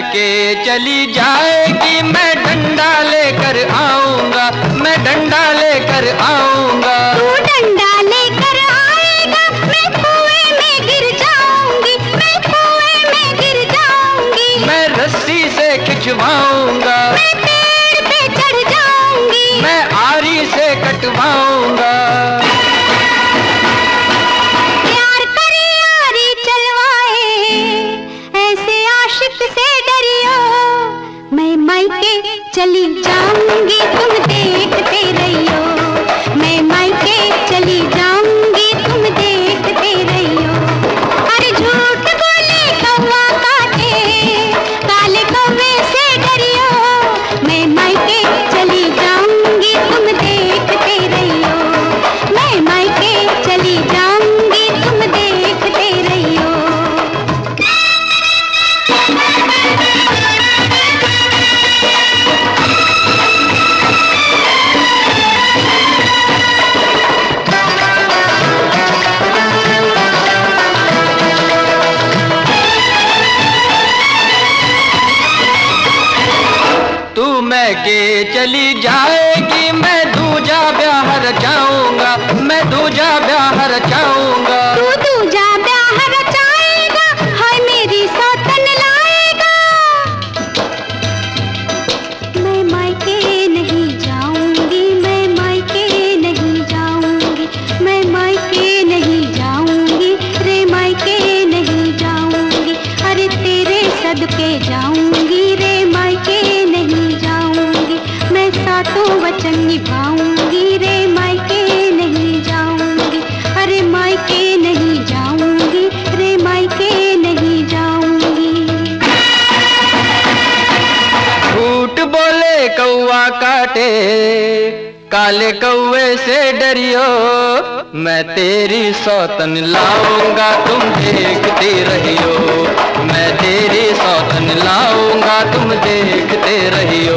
के चली जाएगी मैं चली जाऊँगी तुम तो मैं के चली जाएगी मैं दूजा ब्याह जाऊँगा मैं दूजा ब्याह जाऊँगा बोले कौआ काटे, काले कौए से डरियो। मैं तेरी सौतन लाऊँगा, तुम देखते रहियो। मैं तेरी सौतन लाऊँगा, तुम देखते रहियो।